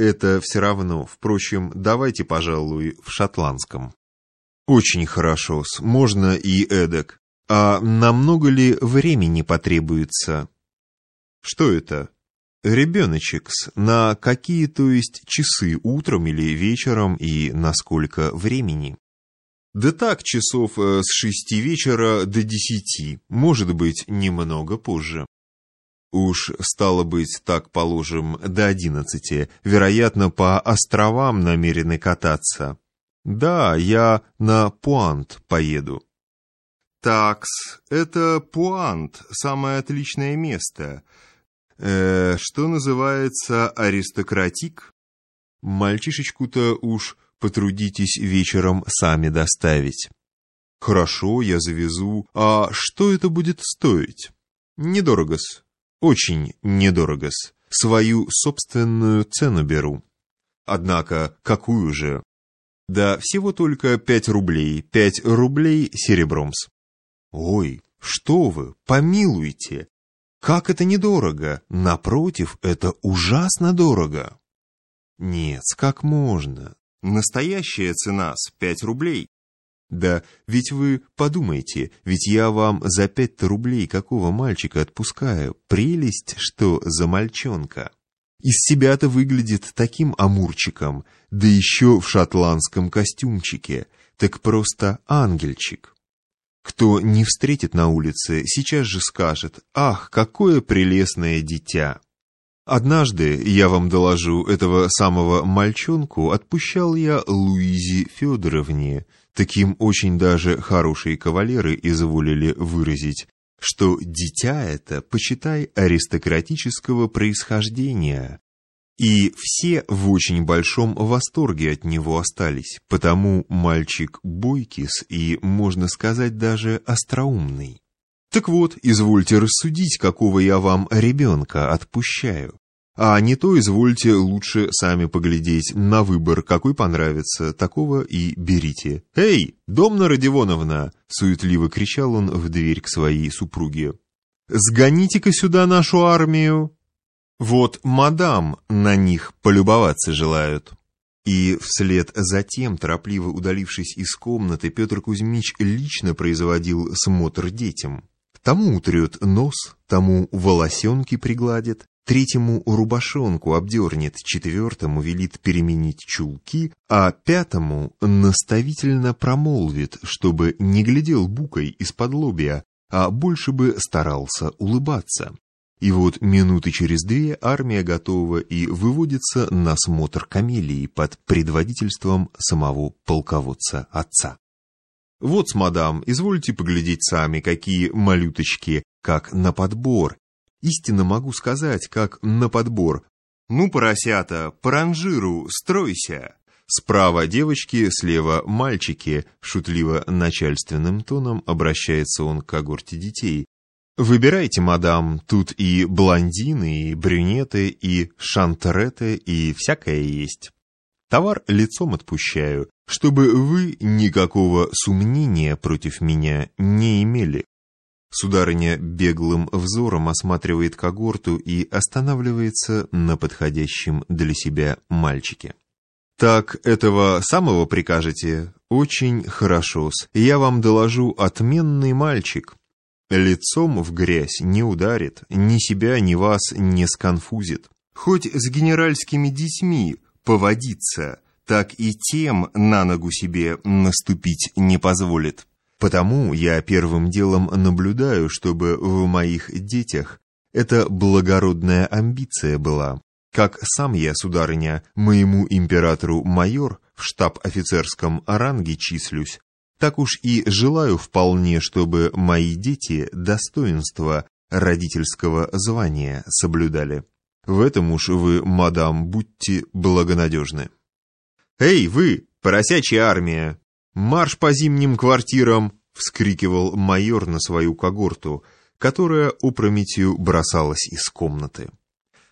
это все равно. Впрочем, давайте, пожалуй, в шотландском. Очень хорошо, можно и эдак. А намного ли времени потребуется? Что это? Ребеночек-с, на какие, то есть, часы, утром или вечером и на сколько времени? Да так, часов э, с шести вечера до десяти, может быть, немного позже. Уж, стало быть, так положим, до одиннадцати, вероятно, по островам намерены кататься. Да, я на Пуант поеду. Такс, это Пуант, самое отличное место. Э, что называется аристократик? Мальчишечку-то уж потрудитесь вечером сами доставить. Хорошо, я завезу. А что это будет стоить? Недорого-с. Очень недорого-с. Свою собственную цену беру. Однако, какую же? Да всего только пять рублей, пять рублей серебромс. Ой, что вы, помилуйте. Как это недорого? Напротив, это ужасно дорого. Нет, как можно? Настоящая цена с пять рублей. Да, ведь вы подумайте, ведь я вам за пять-то рублей какого мальчика отпускаю. Прелесть, что за мальчонка. Из себя-то выглядит таким амурчиком, да еще в шотландском костюмчике, так просто ангельчик. Кто не встретит на улице, сейчас же скажет «Ах, какое прелестное дитя!» Однажды, я вам доложу, этого самого мальчонку отпущал я Луизе Федоровне. Таким очень даже хорошие кавалеры изволили выразить, что дитя это, почитай, аристократического происхождения. И все в очень большом восторге от него остались, потому мальчик бойкис и, можно сказать, даже остроумный. Так вот, извольте рассудить, какого я вам ребенка отпущаю. А не то извольте лучше сами поглядеть на выбор, какой понравится, такого и берите. «Эй, Домна Родионовна!» — суетливо кричал он в дверь к своей супруге. «Сгоните-ка сюда нашу армию!» «Вот, мадам, на них полюбоваться желают!» И вслед за тем, торопливо удалившись из комнаты, Петр Кузьмич лично производил смотр детям. Тому утрет нос, тому волосенки пригладит, третьему рубашонку обдернет, четвертому велит переменить чулки, а пятому наставительно промолвит, чтобы не глядел букой из-под лобья, а больше бы старался улыбаться. И вот минуты через две армия готова и выводится на смотр камелии под предводительством самого полководца Вот, мадам, извольте поглядеть сами, какие малюточки, как на подбор. Истинно могу сказать, как на подбор. Ну, поросята, по ранжиру, стройся. Справа девочки, слева мальчики, шутливо начальственным тоном обращается он к когорте детей. Выбирайте, мадам, тут и блондины, и брюнеты, и шантреты, и всякое есть. Товар лицом отпущаю, чтобы вы никакого сомнения против меня не имели. Сударыня беглым взором осматривает когорту и останавливается на подходящем для себя мальчике. «Так этого самого прикажете? Очень хорошо-с. Я вам доложу, отменный мальчик. Лицом в грязь не ударит, ни себя, ни вас не сконфузит. Хоть с генеральскими детьми поводиться, так и тем на ногу себе наступить не позволит. Потому я первым делом наблюдаю, чтобы в моих детях эта благородная амбиция была. Как сам я, сударыня, моему императору майор в штаб-офицерском ранге числюсь, так уж и желаю вполне, чтобы мои дети достоинство родительского звания соблюдали. В этом уж вы, мадам, будьте благонадежны. «Эй, вы, поросячья армия! Марш по зимним квартирам!» — вскрикивал майор на свою когорту, которая опрометью бросалась из комнаты.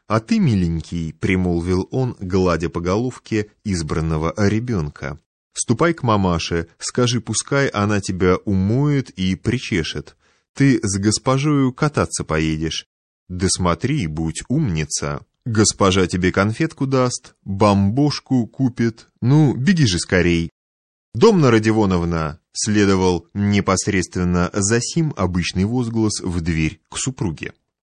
«А ты, миленький», — примолвил он, гладя по головке избранного ребенка, — «ступай к мамаше, скажи, пускай она тебя умоет и причешет. Ты с госпожою кататься поедешь. Да смотри, будь умница. Госпожа тебе конфетку даст, бомбошку купит. Ну, беги же скорей. Домна Родионовна следовал непосредственно за сим обычный возглас в дверь к супруге.